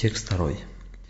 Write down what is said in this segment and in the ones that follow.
Текст второй.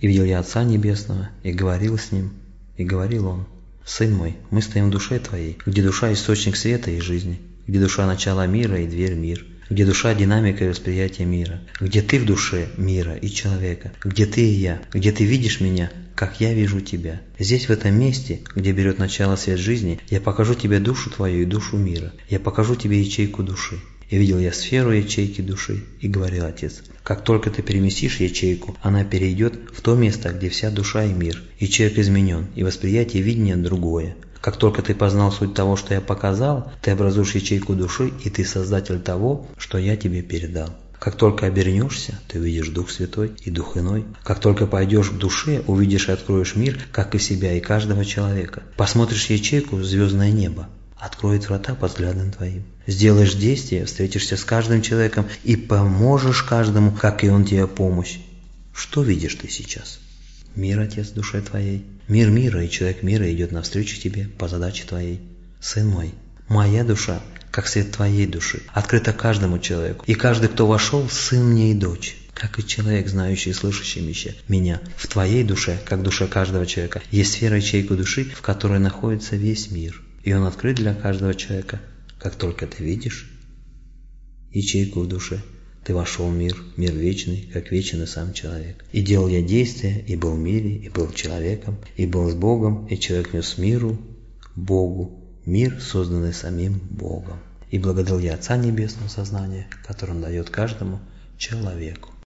«И видел я Отца Небесного, и говорил с Ним, и говорил Он, Сын мой, мы стоим в душе Твоей, где душа – источник света и жизни, где душа – начало мира и дверь мир, где душа – динамика и восприятие мира, где Ты в душе мира и человека, где Ты и я, где Ты видишь меня, как я вижу Тебя. Здесь, в этом месте, где берет начало свет жизни, я покажу Тебе душу Твою и душу мира, я покажу Тебе ячейку души. И видел я сферу ячейки души, и говорил Отец, как только ты переместишь ячейку, она перейдет в то место, где вся душа и мир, и человек изменен, и восприятие видения другое. Как только ты познал суть того, что я показал, ты образуешь ячейку души, и ты создатель того, что я тебе передал. Как только обернешься, ты увидишь Дух Святой и Дух иной. Как только пойдешь к душе, увидишь и откроешь мир, как и себя, и каждого человека. Посмотришь ячейку «Звездное небо», откроет врата по взглядам твоим. Сделаешь действие, встретишься с каждым человеком и поможешь каждому, как и он тебе помощь. Что видишь ты сейчас? Мир, Отец, душе твоей. Мир мира, и человек мира идет навстречу тебе по задаче твоей. Сын мой, моя душа, как свет твоей души, открыта каждому человеку. И каждый, кто вошел, сын мне и дочь как и человек, знающий и слышащий меня. В твоей душе, как в душе каждого человека, есть сфера ячейка души, в которой находится весь мир. И он открыт для каждого человека. Как только ты видишь ячейку в душе, ты вошел в мир, мир вечный, как вечен и сам человек. И делал я действия, и был в мире, и был человеком, и был с Богом, и человек нес миру, Богу, мир, созданный самим Богом. И благодарил я Отца Небесного сознания, которое он дает каждому человеку.